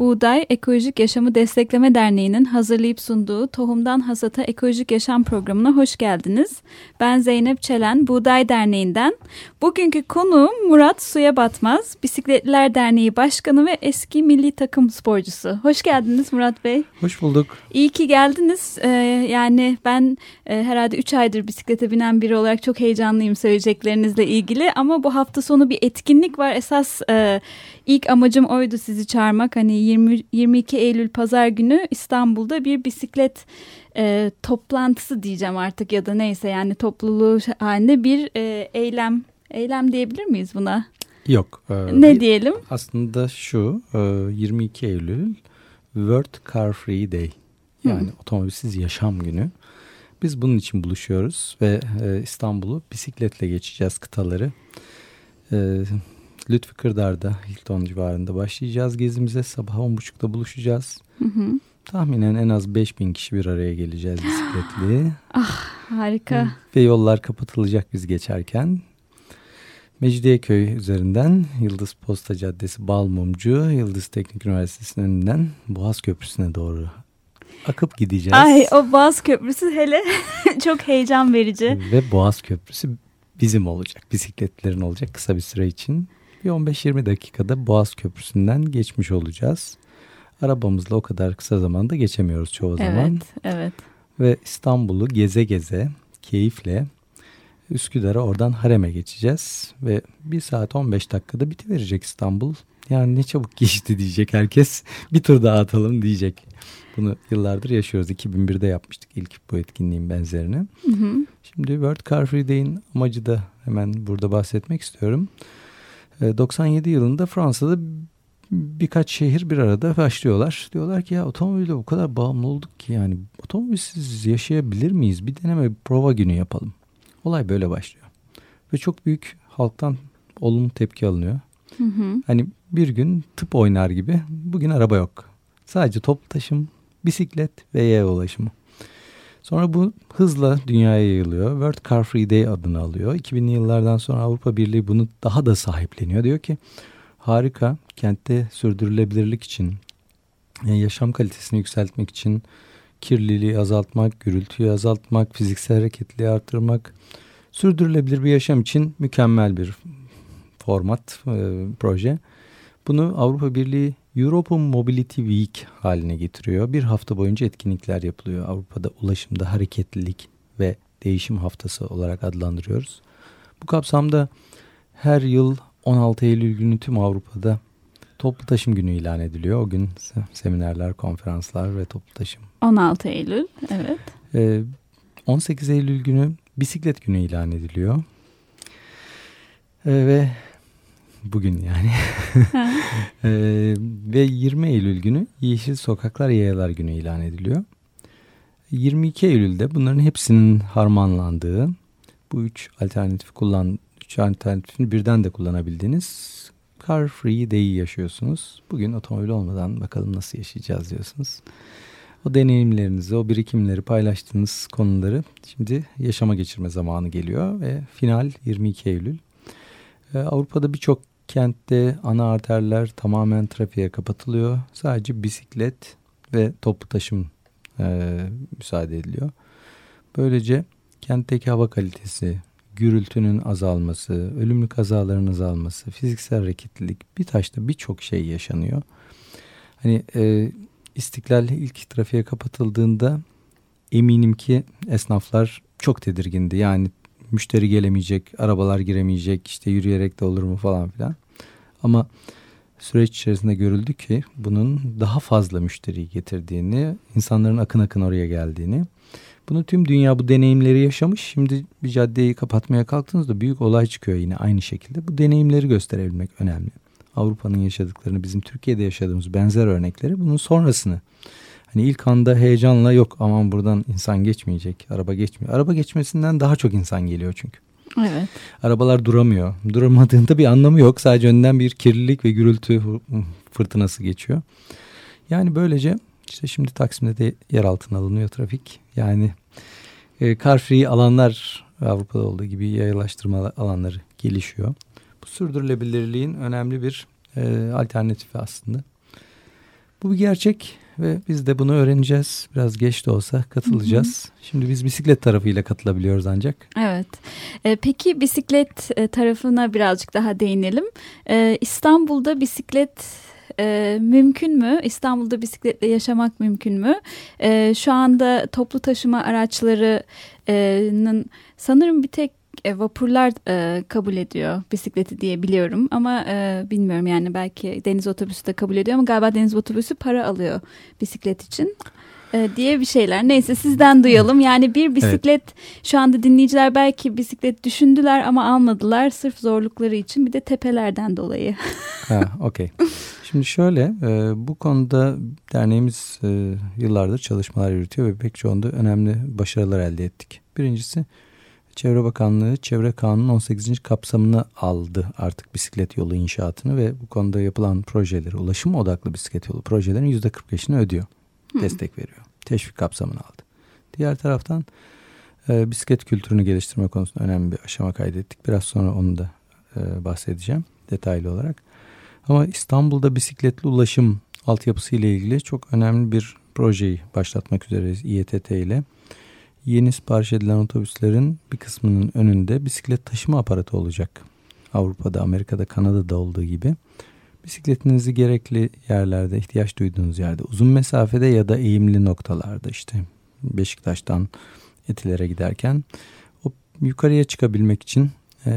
Buğday Ekolojik Yaşamı Destekleme Derneği'nin hazırlayıp sunduğu Tohumdan Hasata Ekolojik Yaşam programına hoş geldiniz. Ben Zeynep Çelen, Buğday Derneği'nden. Bugünkü konuğum Murat Suya Batmaz, Bisikletliler Derneği Başkanı ve eski milli takım sporcusu. Hoş geldiniz Murat Bey. Hoş bulduk. İyi ki geldiniz. Ee, yani ben e, herhalde 3 aydır bisiklete binen biri olarak çok heyecanlıyım söyleyeceklerinizle ilgili. Ama bu hafta sonu bir etkinlik var. Esas e, ilk amacım oydu sizi çağırmak. Hani 20, 22 Eylül Pazar günü İstanbul'da bir bisiklet e, toplantısı diyeceğim artık ya da neyse yani topluluğu halinde bir e, eylem eylem diyebilir miyiz buna? Yok. E, ne diyelim? Aslında şu e, 22 Eylül World Car Free Day yani Hı. otomobilsiz yaşam günü. Biz bunun için buluşuyoruz ve e, İstanbul'u bisikletle geçeceğiz kıtaları. E, Lütfü Kırdar'da Hilton civarında başlayacağız gezimize. Sabah 10.30'da buluşacağız. Hı hı. Tahminen en az 5000 kişi bir araya geleceğiz bisikletli. ah harika. Ve yollar kapatılacak biz geçerken. Mecidiyeköy üzerinden Yıldız Posta Caddesi Balmumcu, Yıldız Teknik Üniversitesi'nin önünden Boğaz Köprüsü'ne doğru akıp gideceğiz. Ay o Boğaz Köprüsü hele çok heyecan verici. Ve Boğaz Köprüsü bizim olacak, bisikletlerin olacak kısa bir süre için. Bir 15-20 dakikada Boğaz Köprüsü'nden geçmiş olacağız. Arabamızla o kadar kısa zamanda geçemiyoruz çoğu evet, zaman. Evet, evet. Ve İstanbul'u geze geze, keyifle Üsküdar'a oradan Harem'e geçeceğiz. Ve 1 saat 15 dakikada bitiverecek İstanbul. Yani ne çabuk geçti diyecek herkes. Bir tur daha atalım diyecek. Bunu yıllardır yaşıyoruz. 2001'de yapmıştık ilk bu etkinliğin benzerini. Hı hı. Şimdi World Car Free Day'in amacı da hemen burada bahsetmek istiyorum. 97 yılında Fransa'da birkaç şehir bir arada başlıyorlar. Diyorlar ki ya otomobile o kadar bağımlı olduk ki yani otomobilsiz yaşayabilir miyiz? Bir deneme bir prova günü yapalım. Olay böyle başlıyor. Ve çok büyük halktan olumlu tepki alınıyor. Hı hı. Hani bir gün tıp oynar gibi bugün araba yok. Sadece toplu taşım, bisiklet ve yaya ulaşımı. Sonra bu hızla dünyaya yayılıyor. World Car Free Day adını alıyor. 2000'li yıllardan sonra Avrupa Birliği bunu daha da sahipleniyor. Diyor ki harika kentte sürdürülebilirlik için, e, yaşam kalitesini yükseltmek için kirliliği azaltmak, gürültüyü azaltmak, fiziksel hareketliliği artırmak, sürdürülebilir bir yaşam için mükemmel bir format, e, proje. Bunu Avrupa Birliği European Mobility Week haline getiriyor. Bir hafta boyunca etkinlikler yapılıyor. Avrupa'da ulaşımda hareketlilik ve değişim haftası olarak adlandırıyoruz. Bu kapsamda her yıl 16 Eylül günü tüm Avrupa'da toplu taşım günü ilan ediliyor. O gün seminerler, konferanslar ve toplu taşım. 16 Eylül, evet. Ee, 18 Eylül günü bisiklet günü ilan ediliyor. Ee, ve bugün yani. ee, ve 20 Eylül günü Yeşil Sokaklar Yayalar Günü ilan ediliyor. 22 Eylül'de bunların hepsinin harmanlandığı bu üç alternatif kullan üç alternatifini birden de kullanabildiğiniz Car Free Day'i yaşıyorsunuz. Bugün otomobil olmadan bakalım nasıl yaşayacağız diyorsunuz. O deneyimlerinizi, o birikimleri paylaştığınız konuları şimdi yaşama geçirme zamanı geliyor ve final 22 Eylül. Ee, Avrupa'da birçok kentte ana arterler tamamen trafiğe kapatılıyor. Sadece bisiklet ve toplu taşım e, müsaade ediliyor. Böylece kentteki hava kalitesi, gürültünün azalması, ölümlü kazaların azalması, fiziksel hareketlilik bir taşta birçok şey yaşanıyor. Hani e, İstiklal ilk trafiğe kapatıldığında eminim ki esnaflar çok tedirgindi. Yani müşteri gelemeyecek, arabalar giremeyecek, işte yürüyerek de olur mu falan filan. Ama süreç içerisinde görüldü ki bunun daha fazla müşteri getirdiğini, insanların akın akın oraya geldiğini. Bunu tüm dünya bu deneyimleri yaşamış. Şimdi bir caddeyi kapatmaya kalktığınızda büyük olay çıkıyor yine aynı şekilde. Bu deneyimleri gösterebilmek önemli. Avrupa'nın yaşadıklarını, bizim Türkiye'de yaşadığımız benzer örnekleri bunun sonrasını. Hani ilk anda heyecanla yok aman buradan insan geçmeyecek, araba geçmiyor. Araba geçmesinden daha çok insan geliyor çünkü. Evet. Arabalar duramıyor. Duramadığında bir anlamı yok. Sadece önden bir kirlilik ve gürültü fırtınası geçiyor. Yani böylece işte şimdi Taksim'de de yer altına alınıyor trafik. Yani e, car free alanlar Avrupa'da olduğu gibi yayalaştırma alanları gelişiyor. Bu sürdürülebilirliğin önemli bir e, alternatifi aslında. Bu bir gerçek ve biz de bunu öğreneceğiz. Biraz geç de olsa katılacağız. Hı hı. Şimdi biz bisiklet tarafıyla katılabiliyoruz ancak. Evet. E, peki bisiklet e, tarafına birazcık daha değinelim. E, İstanbul'da bisiklet e, mümkün mü? İstanbul'da bisikletle yaşamak mümkün mü? E, şu anda toplu taşıma araçlarının sanırım bir tek e, vapurlar e, kabul ediyor bisikleti diye biliyorum ama e, bilmiyorum yani belki deniz otobüsü de kabul ediyor ama galiba deniz otobüsü para alıyor bisiklet için e, diye bir şeyler. Neyse sizden duyalım. Yani bir bisiklet evet. şu anda dinleyiciler belki bisiklet düşündüler ama almadılar sırf zorlukları için bir de tepelerden dolayı. ha, okey. Şimdi şöyle e, bu konuda derneğimiz e, yıllardır çalışmalar yürütüyor ve pek çoğunda önemli başarılar elde ettik. Birincisi Çevre Bakanlığı Çevre Kanunu 18. kapsamını aldı artık bisiklet yolu inşaatını ve bu konuda yapılan projeleri, ulaşım odaklı bisiklet yolu projelerin %45'ini ödüyor. Hı. Destek veriyor. Teşvik kapsamını aldı. Diğer taraftan e, bisiklet kültürünü geliştirme konusunda önemli bir aşama kaydettik. Biraz sonra onu da e, bahsedeceğim detaylı olarak. Ama İstanbul'da bisikletli ulaşım altyapısı ile ilgili çok önemli bir projeyi başlatmak üzereyiz İETT ile yeni sipariş edilen otobüslerin bir kısmının önünde bisiklet taşıma aparatı olacak. Avrupa'da, Amerika'da, Kanada'da olduğu gibi. Bisikletinizi gerekli yerlerde, ihtiyaç duyduğunuz yerde, uzun mesafede ya da eğimli noktalarda işte Beşiktaş'tan Etiler'e giderken o yukarıya çıkabilmek için e,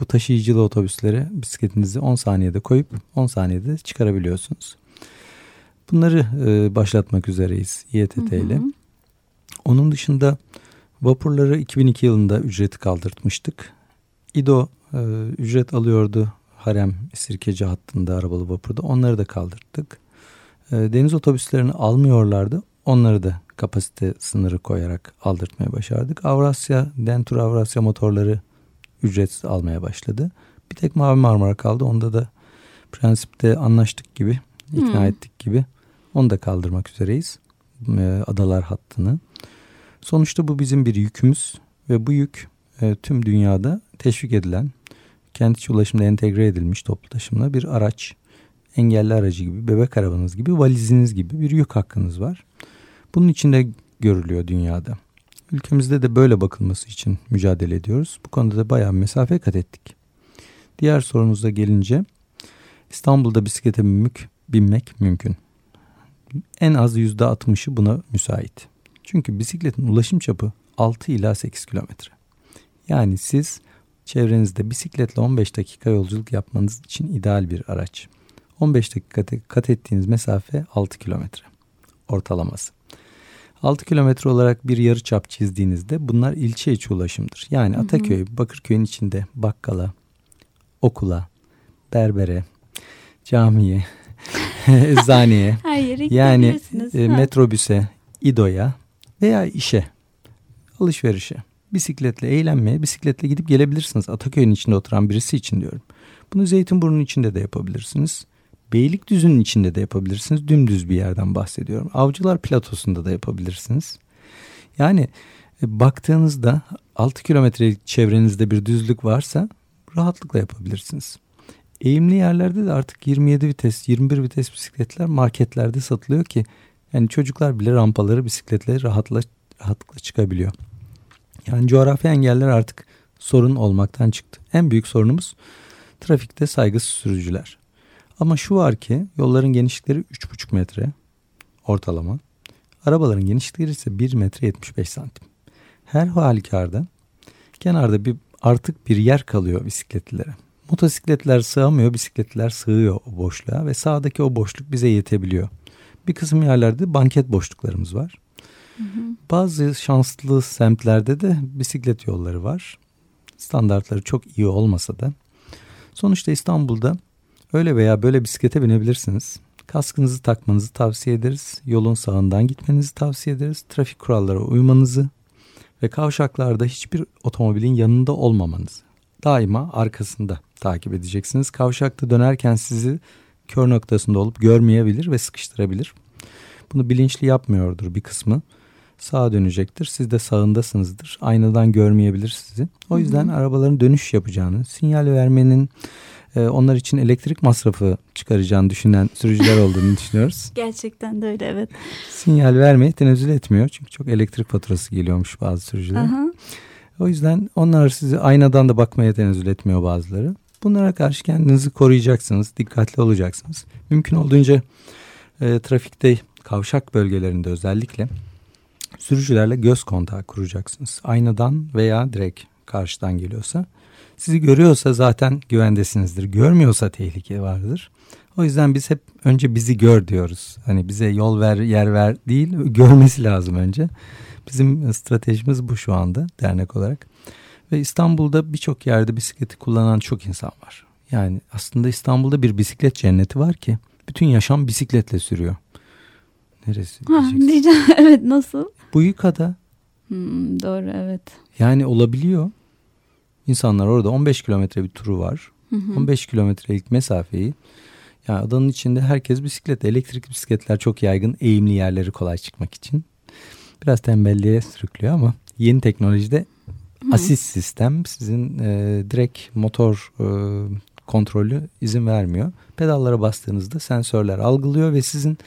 bu taşıyıcılı otobüslere bisikletinizi 10 saniyede koyup 10 saniyede çıkarabiliyorsunuz. Bunları e, başlatmak üzereyiz İETT ile. Hı hı. Onun dışında vapurları 2002 yılında ücreti kaldırtmıştık. İdo e, ücret alıyordu Harem Sirkeci hattında arabalı vapurda. Onları da kaldırttık. E, deniz otobüslerini almıyorlardı. Onları da kapasite sınırı koyarak aldırtmaya başardık. Avrasya, Dentur Avrasya motorları ücretsiz almaya başladı. Bir tek Mavi Marmara kaldı. Onda da prensipte anlaştık gibi, ikna hmm. ettik gibi. Onu da kaldırmak üzereyiz. E, adalar hattını. Sonuçta bu bizim bir yükümüz ve bu yük e, tüm dünyada teşvik edilen, kent içi ulaşımda entegre edilmiş toplu taşımla bir araç, engelli aracı gibi, bebek arabanız gibi, valiziniz gibi bir yük hakkınız var. Bunun içinde görülüyor dünyada. Ülkemizde de böyle bakılması için mücadele ediyoruz. Bu konuda da bayağı mesafe kat ettik. Diğer sorunuza gelince İstanbul'da bisiklete binmek, binmek mümkün. En az %60'ı buna müsait. Çünkü bisikletin ulaşım çapı 6 ila 8 kilometre. Yani siz çevrenizde bisikletle 15 dakika yolculuk yapmanız için ideal bir araç. 15 dakika kat ettiğiniz mesafe 6 kilometre ortalaması. 6 kilometre olarak bir yarı çap çizdiğinizde bunlar ilçe içi ulaşımdır. Yani Ataköy, Bakırköy'ün içinde bakkala, okula, berbere, camiye, eczaneye, yani e, metrobüse, İdo'ya veya işe, alışverişe, bisikletle eğlenmeye, bisikletle gidip gelebilirsiniz. Ataköy'ün içinde oturan birisi için diyorum. Bunu Zeytinburnu'nun içinde de yapabilirsiniz. Beylikdüzü'nün içinde de yapabilirsiniz. Dümdüz bir yerden bahsediyorum. Avcılar platosunda da yapabilirsiniz. Yani e, baktığınızda 6 kilometrelik çevrenizde bir düzlük varsa rahatlıkla yapabilirsiniz. Eğimli yerlerde de artık 27 vites, 21 vites bisikletler marketlerde satılıyor ki yani çocuklar bile rampaları bisikletle rahatla, rahatlıkla çıkabiliyor. Yani coğrafi engeller artık sorun olmaktan çıktı. En büyük sorunumuz trafikte saygısız sürücüler. Ama şu var ki yolların genişlikleri 3,5 metre ortalama. Arabaların genişlikleri ise 1 metre 75 santim. Her halükarda kenarda bir artık bir yer kalıyor bisikletlilere. Motosikletler sığamıyor, bisikletler sığıyor o boşluğa ve sağdaki o boşluk bize yetebiliyor. Bir kısım yerlerde banket boşluklarımız var. Hı hı. Bazı şanslı semtlerde de bisiklet yolları var. Standartları çok iyi olmasa da. Sonuçta İstanbul'da öyle veya böyle bisiklete binebilirsiniz. Kaskınızı takmanızı tavsiye ederiz. Yolun sağından gitmenizi tavsiye ederiz. Trafik kurallara uymanızı Ve kavşaklarda hiçbir otomobilin yanında olmamanız. Daima arkasında takip edeceksiniz. Kavşakta dönerken sizi kör noktasında olup görmeyebilir ve sıkıştırabilir. Bunu bilinçli yapmıyordur bir kısmı. Sağa dönecektir. Siz de sağındasınızdır. Aynadan görmeyebilir sizi. O yüzden Hı-hı. arabaların dönüş yapacağını, sinyal vermenin e, onlar için elektrik masrafı çıkaracağını düşünen sürücüler olduğunu düşünüyoruz. Gerçekten de öyle evet. Sinyal vermeye tenezzül etmiyor. Çünkü çok elektrik faturası geliyormuş bazı sürücüler. Aha. O yüzden onlar sizi aynadan da bakmaya tenezzül etmiyor bazıları. Bunlara karşı kendinizi koruyacaksınız, dikkatli olacaksınız. Mümkün olduğunca e, trafikte kavşak bölgelerinde özellikle sürücülerle göz kontağı kuracaksınız. Aynadan veya direkt karşıdan geliyorsa. Sizi görüyorsa zaten güvendesinizdir. Görmüyorsa tehlike vardır. O yüzden biz hep önce bizi gör diyoruz. Hani bize yol ver, yer ver değil, görmesi lazım önce. Bizim stratejimiz bu şu anda dernek olarak. Ve İstanbul'da birçok yerde bisikleti kullanan çok insan var. Yani aslında İstanbul'da bir bisiklet cenneti var ki bütün yaşam bisikletle sürüyor. Neresi? Ha, diyeceğim. evet nasıl? Bu yıkada. Hmm, doğru evet. Yani olabiliyor. İnsanlar orada 15 kilometre bir turu var. Hı hı. 15 kilometrelik mesafeyi yani adanın içinde herkes bisiklet, elektrik bisikletler çok yaygın eğimli yerleri kolay çıkmak için. Biraz tembelliğe sürüklüyor ama yeni teknolojide. Asist sistem sizin e, direkt motor e, kontrolü izin vermiyor. Pedallara bastığınızda sensörler algılıyor ve sizin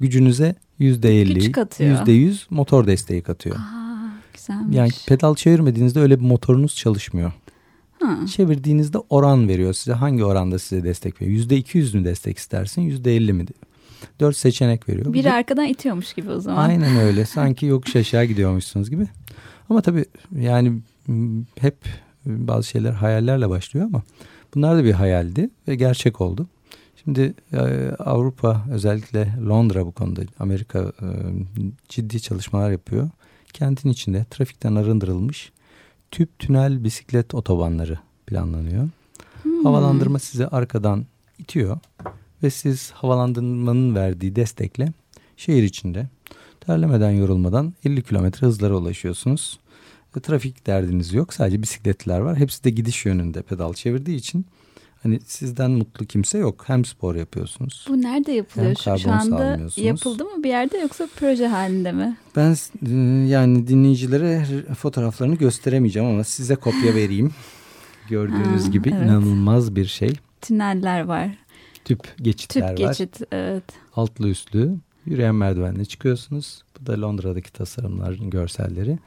gücünüze %50, %100 motor desteği katıyor. Aa, güzelmiş. Yani pedal çevirmediğinizde öyle bir motorunuz çalışmıyor. Ha. Çevirdiğinizde oran veriyor size. Hangi oranda size destek veriyor? %200 mü destek istersin? %50 mi? Dört seçenek veriyor. Biri arkadan itiyormuş gibi o zaman. Aynen öyle. Sanki yokuş aşağı gidiyormuşsunuz gibi. Ama tabii yani hep bazı şeyler hayallerle başlıyor ama bunlar da bir hayaldi ve gerçek oldu. Şimdi e, Avrupa özellikle Londra bu konuda Amerika e, ciddi çalışmalar yapıyor. Kentin içinde trafikten arındırılmış tüp tünel bisiklet otobanları planlanıyor. Hmm. Havalandırma sizi arkadan itiyor ve siz havalandırmanın verdiği destekle şehir içinde terlemeden yorulmadan 50 kilometre hızlara ulaşıyorsunuz. Trafik derdiniz yok. Sadece bisikletler var. Hepsi de gidiş yönünde pedal çevirdiği için hani sizden mutlu kimse yok. Hem spor yapıyorsunuz. Bu nerede yapılıyor? Hem Şu anda yapıldı mı bir yerde yoksa proje halinde mi? Ben e, yani dinleyicilere fotoğraflarını gösteremeyeceğim ama size kopya vereyim. Gördüğünüz ha, gibi evet. inanılmaz bir şey. Tüneller var. Tüp geçitler Tüp geçit, var. evet. Altlı üstlü yürüyen merdivenle çıkıyorsunuz. Bu da Londra'daki tasarımların görselleri.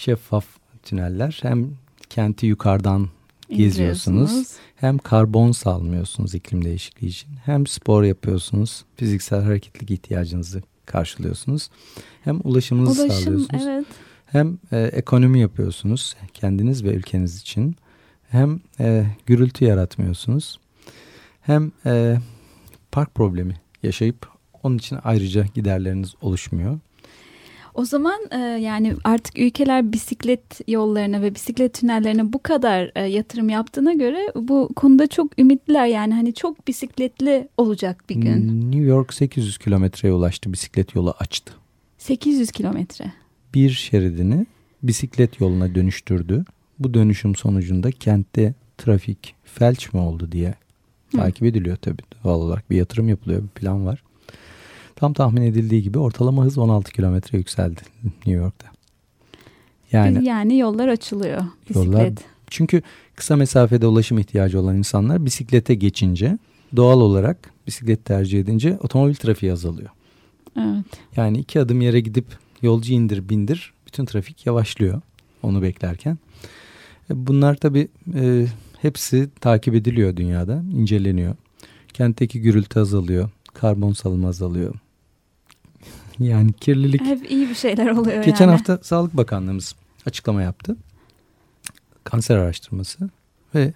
Şeffaf tüneller hem kenti yukarıdan geziyorsunuz. Hem karbon salmıyorsunuz iklim değişikliği için. Hem spor yapıyorsunuz. Fiziksel hareketlik ihtiyacınızı karşılıyorsunuz. Hem ulaşımınızı Ulaşım, sağlıyorsunuz. Evet. Hem e, ekonomi yapıyorsunuz kendiniz ve ülkeniz için. Hem e, gürültü yaratmıyorsunuz. Hem e, park problemi yaşayıp onun için ayrıca giderleriniz oluşmuyor. O zaman e, yani artık ülkeler bisiklet yollarına ve bisiklet tünellerine bu kadar e, yatırım yaptığına göre bu konuda çok ümitliler. Yani hani çok bisikletli olacak bir gün. New York 800 kilometreye ulaştı bisiklet yolu açtı. 800 kilometre. Bir şeridini bisiklet yoluna dönüştürdü. Bu dönüşüm sonucunda kentte trafik felç mi oldu diye Hı. takip ediliyor tabii. Doğal olarak bir yatırım yapılıyor, bir plan var. Tam tahmin edildiği gibi ortalama hız 16 kilometre yükseldi New York'ta. Yani, yani yollar açılıyor. Bisiklet. Yollar, çünkü kısa mesafede ulaşım ihtiyacı olan insanlar bisiklete geçince doğal olarak bisiklet tercih edince otomobil trafiği azalıyor. Evet. Yani iki adım yere gidip yolcu indir bindir bütün trafik yavaşlıyor onu beklerken. E, bunlar tabii e, hepsi takip ediliyor dünyada, inceleniyor. Kentteki gürültü azalıyor, karbon salımı azalıyor, yani kirlilik. Hep iyi bir şeyler oluyor Geçen yani. hafta Sağlık Bakanlığımız açıklama yaptı. Kanser araştırması ve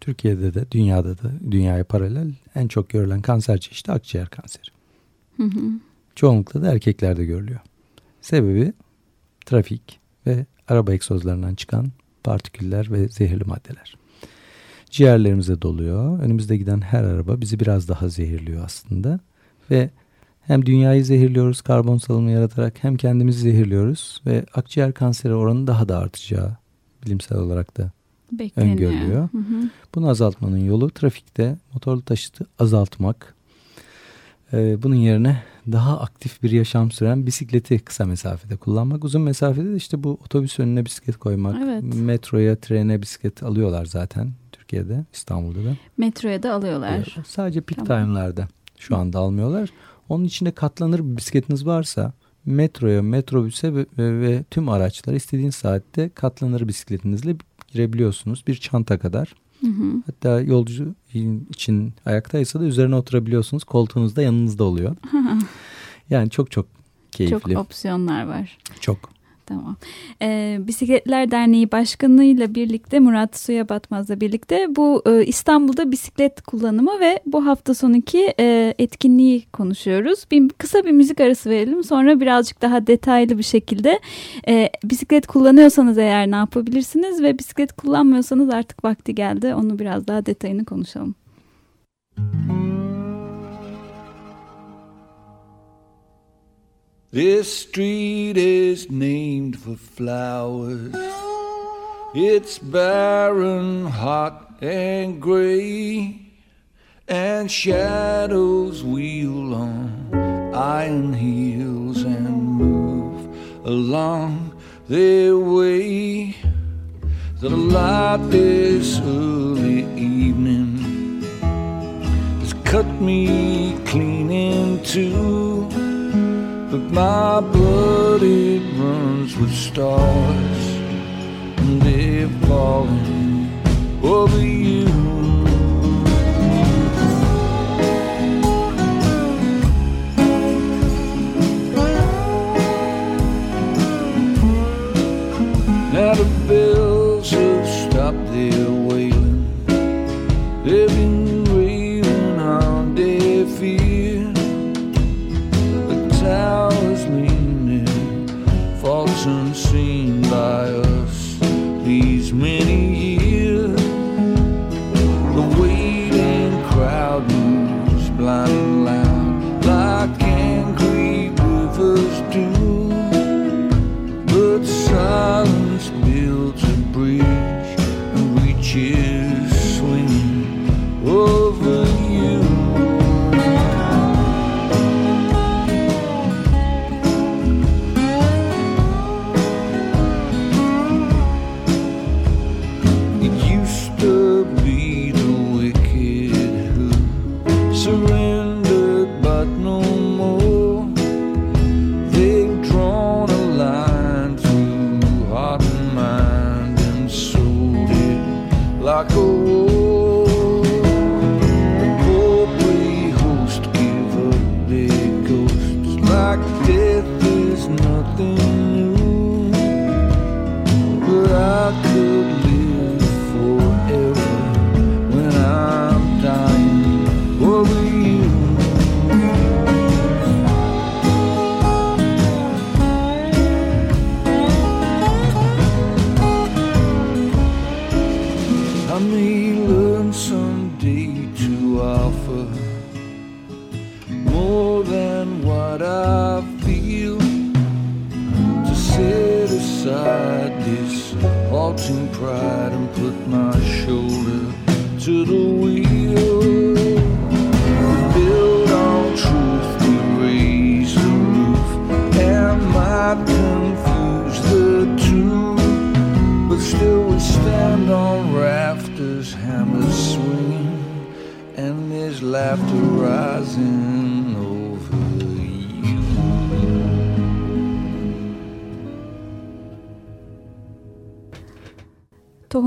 Türkiye'de de dünyada da dünyaya paralel en çok görülen kanser çeşidi akciğer kanseri. Hı hı. Çoğunlukla da erkeklerde görülüyor. Sebebi trafik ve araba egzozlarından çıkan partiküller ve zehirli maddeler. Ciğerlerimize doluyor. Önümüzde giden her araba bizi biraz daha zehirliyor aslında. Ve hem dünyayı zehirliyoruz karbon salımı yaratarak hem kendimizi zehirliyoruz ve akciğer kanseri oranı daha da artacağı bilimsel olarak da Bekleniyor. öngörülüyor. Hı hı. Bunu azaltmanın yolu trafikte motorlu taşıtı azaltmak. Ee, bunun yerine daha aktif bir yaşam süren bisikleti kısa mesafede kullanmak. Uzun mesafede de işte bu otobüs önüne bisiklet koymak. Evet. Metroya, trene bisiklet alıyorlar zaten Türkiye'de, İstanbul'da da. Metroya da alıyorlar. Evet, sadece peak tamam. time'larda şu anda almıyorlar. Onun içinde katlanır bir bisikletiniz varsa metroya, metrobüse ve, ve, ve tüm araçlara istediğin saatte katlanır bisikletinizle girebiliyorsunuz. Bir çanta kadar. Hı hı. Hatta yolcu için ayaktaysa da üzerine oturabiliyorsunuz. Koltuğunuz da yanınızda oluyor. yani çok çok keyifli. Çok opsiyonlar var. Çok. Tamam. Ee, Bisikletler Derneği Başkanı'yla birlikte Murat Suya Batmaz'la birlikte bu e, İstanbul'da bisiklet kullanımı ve bu hafta sonunki e, etkinliği konuşuyoruz. Bir kısa bir müzik arası verelim. Sonra birazcık daha detaylı bir şekilde e, bisiklet kullanıyorsanız eğer ne yapabilirsiniz ve bisiklet kullanmıyorsanız artık vakti geldi. Onu biraz daha detayını konuşalım. Müzik This street is named for flowers. It's barren, hot, and gray, and shadows wheel on iron heels and move along their way. The light this early evening has cut me clean in two. My blood it runs with stars And they're falling over you. Now the bells unseen by us these many years. like host give like death is nothing.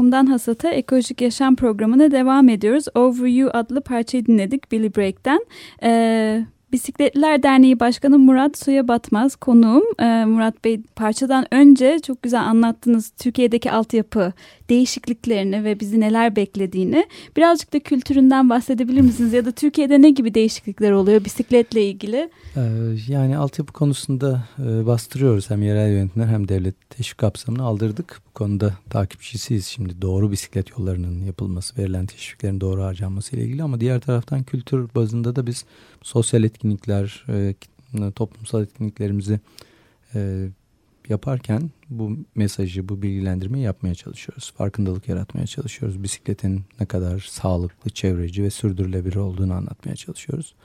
Tohumdan Hasata Ekolojik Yaşam programına devam ediyoruz. Over You adlı parçayı dinledik Billy Break'ten. Ee, Bisikletliler Derneği Başkanı Murat Suya Batmaz konuğum. Ee, Murat Bey parçadan önce çok güzel anlattınız Türkiye'deki altyapı değişikliklerini ve bizi neler beklediğini. Birazcık da kültüründen bahsedebilir misiniz? Ya da Türkiye'de ne gibi değişiklikler oluyor bisikletle ilgili? Ee, yani altyapı konusunda e, bastırıyoruz. Hem yerel yönetimler hem devlet teşvik kapsamını aldırdık. Bu konuda takipçisiyiz şimdi doğru bisiklet yollarının yapılması, verilen teşviklerin doğru harcanması ile ilgili. Ama diğer taraftan kültür bazında da biz sosyal etkinlikler, e, toplumsal etkinliklerimizi e, yaparken bu mesajı, bu bilgilendirmeyi yapmaya çalışıyoruz. Farkındalık yaratmaya çalışıyoruz. Bisikletin ne kadar sağlıklı, çevreci ve sürdürülebilir olduğunu anlatmaya çalışıyoruz.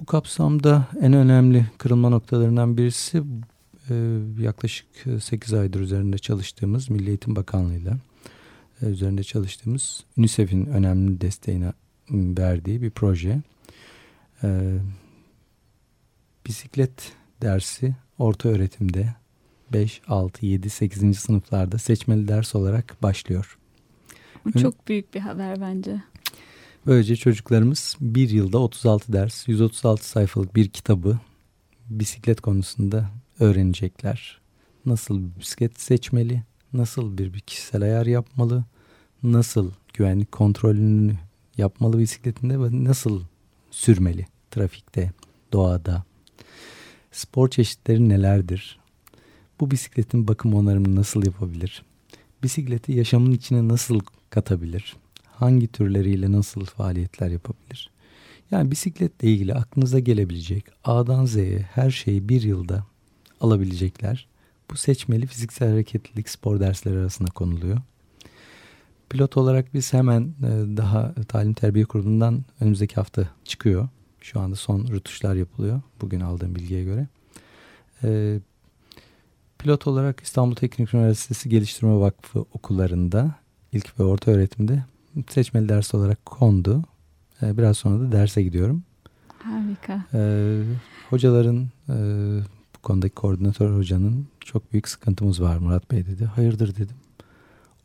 Bu kapsamda en önemli kırılma noktalarından birisi e, yaklaşık 8 aydır üzerinde çalıştığımız Milli Eğitim Bakanlığı'yla e, üzerinde çalıştığımız UNICEF'in önemli desteğine verdiği bir proje. E, bisiklet dersi orta öğretimde 5, 6, 7, 8. sınıflarda seçmeli ders olarak başlıyor. Bu çok büyük bir haber bence. Böylece çocuklarımız bir yılda 36 ders, 136 sayfalık bir kitabı bisiklet konusunda öğrenecekler. Nasıl bir bisiklet seçmeli, nasıl bir, bir kişisel ayar yapmalı, nasıl güvenlik kontrolünü yapmalı bisikletinde ve nasıl sürmeli trafikte, doğada. Spor çeşitleri nelerdir? Bu bisikletin bakım onarımını nasıl yapabilir? Bisikleti yaşamın içine nasıl katabilir? Hangi türleriyle nasıl faaliyetler yapabilir? Yani bisikletle ilgili aklınıza gelebilecek A'dan Z'ye her şeyi bir yılda alabilecekler. Bu seçmeli fiziksel hareketlilik spor dersleri arasında konuluyor. Pilot olarak biz hemen e, daha talim terbiye kurumundan önümüzdeki hafta çıkıyor. Şu anda son rutuşlar yapılıyor. Bugün aldığım bilgiye göre. E, pilot olarak İstanbul Teknik Üniversitesi Geliştirme Vakfı okullarında ilk ve orta öğretimde seçmeli ders olarak kondu. E, biraz sonra da derse gidiyorum. Harika. Hocaların bu konudaki koordinatör hocanın çok büyük sıkıntımız var Murat Bey dedi. Hayırdır dedim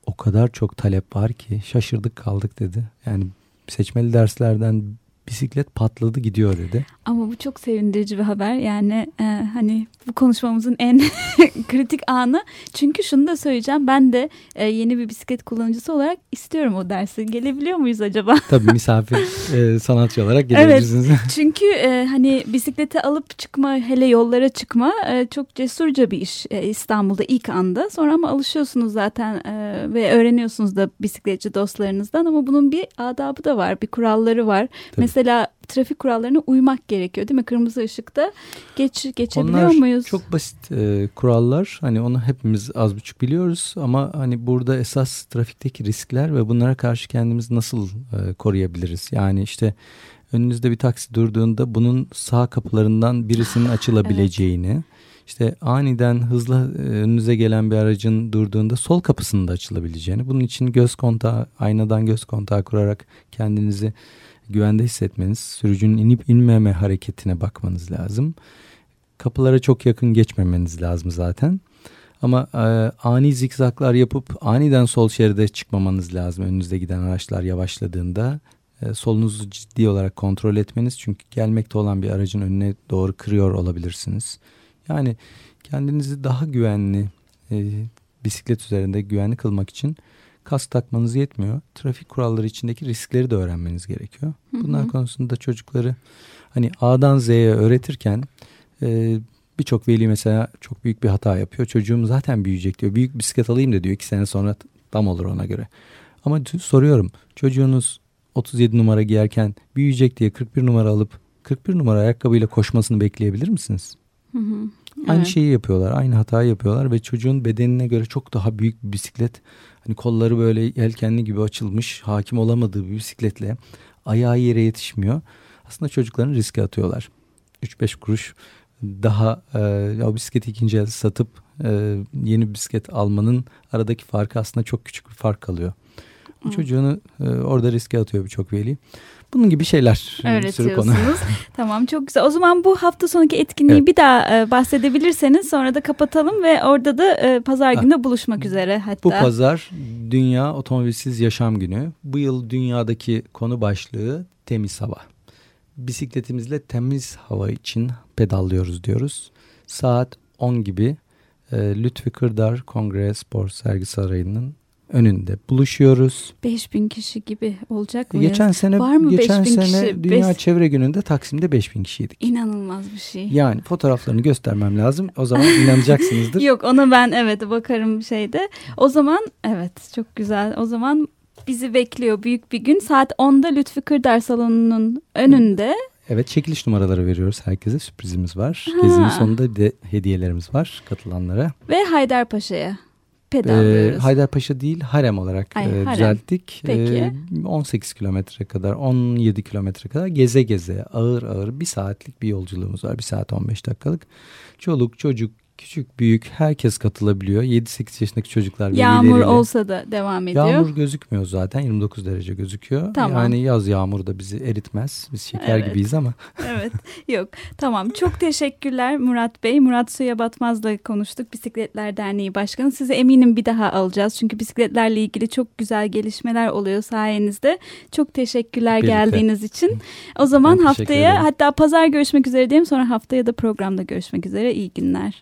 o kadar çok talep var ki şaşırdık kaldık dedi. Yani seçmeli derslerden bisiklet patladı gidiyor dedi. Ama bu çok sevindirici bir haber. Yani e, hani bu konuşmamızın en kritik anı. Çünkü şunu da söyleyeceğim. Ben de e, yeni bir bisiklet kullanıcısı olarak istiyorum o dersi. Gelebiliyor muyuz acaba? Tabii misafir e, sanatçı olarak gelebilirsiniz. Evet. Çünkü e, hani bisikleti alıp çıkma hele yollara çıkma e, çok cesurca bir iş e, İstanbul'da ilk anda. Sonra ama alışıyorsunuz zaten e, ve öğreniyorsunuz da bisikletçi dostlarınızdan ama bunun bir adabı da var. Bir kuralları var. Tabii. Mesela trafik kurallarına uymak gerekiyor değil mi? Kırmızı ışıkta geç geçebiliyor Onlar muyuz? çok basit e, kurallar. Hani onu hepimiz az buçuk biliyoruz ama hani burada esas trafikteki riskler ve bunlara karşı kendimizi nasıl e, koruyabiliriz? Yani işte önünüzde bir taksi durduğunda bunun sağ kapılarından birisinin açılabileceğini evet. İşte aniden hızlı e, önünüze gelen bir aracın durduğunda sol kapısının da açılabileceğini, bunun için göz kontağı, aynadan göz kontağı kurarak kendinizi güvende hissetmeniz, sürücünün inip inmeme hareketine bakmanız lazım. Kapılara çok yakın geçmemeniz lazım zaten. Ama e, ani zikzaklar yapıp aniden sol şeride çıkmamanız lazım önünüzde giden araçlar yavaşladığında. E, solunuzu ciddi olarak kontrol etmeniz çünkü gelmekte olan bir aracın önüne doğru kırıyor olabilirsiniz. Yani kendinizi daha güvenli e, bisiklet üzerinde güvenli kılmak için kask takmanız yetmiyor. Trafik kuralları içindeki riskleri de öğrenmeniz gerekiyor. Bunlar hı hı. konusunda çocukları hani A'dan Z'ye öğretirken e, birçok veli mesela çok büyük bir hata yapıyor. Çocuğum zaten büyüyecek diyor. Büyük bisiklet alayım da diyor. iki sene sonra tam olur ona göre. Ama soruyorum çocuğunuz 37 numara giyerken büyüyecek diye 41 numara alıp 41 numara ayakkabıyla koşmasını bekleyebilir misiniz? Hı hı. Aynı evet. şeyi yapıyorlar. Aynı hatayı yapıyorlar ve çocuğun bedenine göre çok daha büyük bir bisiklet Hani kolları böyle yelkenli gibi açılmış hakim olamadığı bir bisikletle ayağı yere yetişmiyor. Aslında çocuklarını riske atıyorlar. 3-5 kuruş daha e, o bisikleti ikinci el satıp e, yeni bisiklet almanın aradaki farkı aslında çok küçük bir fark kalıyor. Bu çocuğunu e, orada riske atıyor birçok veli. Bunun gibi şeyler. Öğretiyorsunuz. tamam çok güzel. O zaman bu hafta sonraki etkinliği evet. bir daha e, bahsedebilirseniz sonra da kapatalım ve orada da e, pazar günü buluşmak üzere hatta. Bu pazar Dünya Otomobilsiz Yaşam Günü. Bu yıl dünyadaki konu başlığı temiz hava. Bisikletimizle temiz hava için pedallıyoruz diyoruz. Saat 10 gibi e, Lütfi Kırdar Kongre Spor Sergi Sarayı'nın önünde buluşuyoruz. 5000 kişi gibi olacak mı? Geçen sene Var mı geçen sene kişi? Dünya Beş... Çevre Günü'nde Taksim'de 5000 kişiydik. İnanılmaz bir şey. Yani fotoğraflarını göstermem lazım. O zaman inanacaksınızdır. Yok ona ben evet bakarım şeyde. O zaman evet çok güzel. O zaman bizi bekliyor büyük bir gün. Saat 10'da Lütfi Kırdar Salonu'nun önünde Evet çekiliş numaraları veriyoruz herkese sürprizimiz var. Ha. Gezinin sonunda bir de hediyelerimiz var katılanlara. Ve Haydarpaşa'ya pedallıyoruz. Ee, Haydarpaşa değil harem olarak Ay, e, harem. düzelttik. Peki. Ee, 18 kilometre kadar 17 kilometre kadar geze geze ağır ağır bir saatlik bir yolculuğumuz var. Bir saat 15 dakikalık. Çoluk çocuk Küçük büyük herkes katılabiliyor. 7-8 yaşındaki çocuklar Yağmur olsa da devam ediyor. Yağmur gözükmüyor zaten 29 derece gözüküyor. Tamam. Yani yaz yağmuru da bizi eritmez. Biz şeker evet. gibiyiz ama. evet yok tamam çok teşekkürler Murat Bey. Murat Suya Batmaz'la konuştuk. Bisikletler Derneği Başkanı. Size eminim bir daha alacağız. Çünkü bisikletlerle ilgili çok güzel gelişmeler oluyor sayenizde. Çok teşekkürler Birlikte. geldiğiniz için. O zaman haftaya hatta pazar görüşmek üzere diyeyim. Sonra haftaya da programda görüşmek üzere. İyi günler.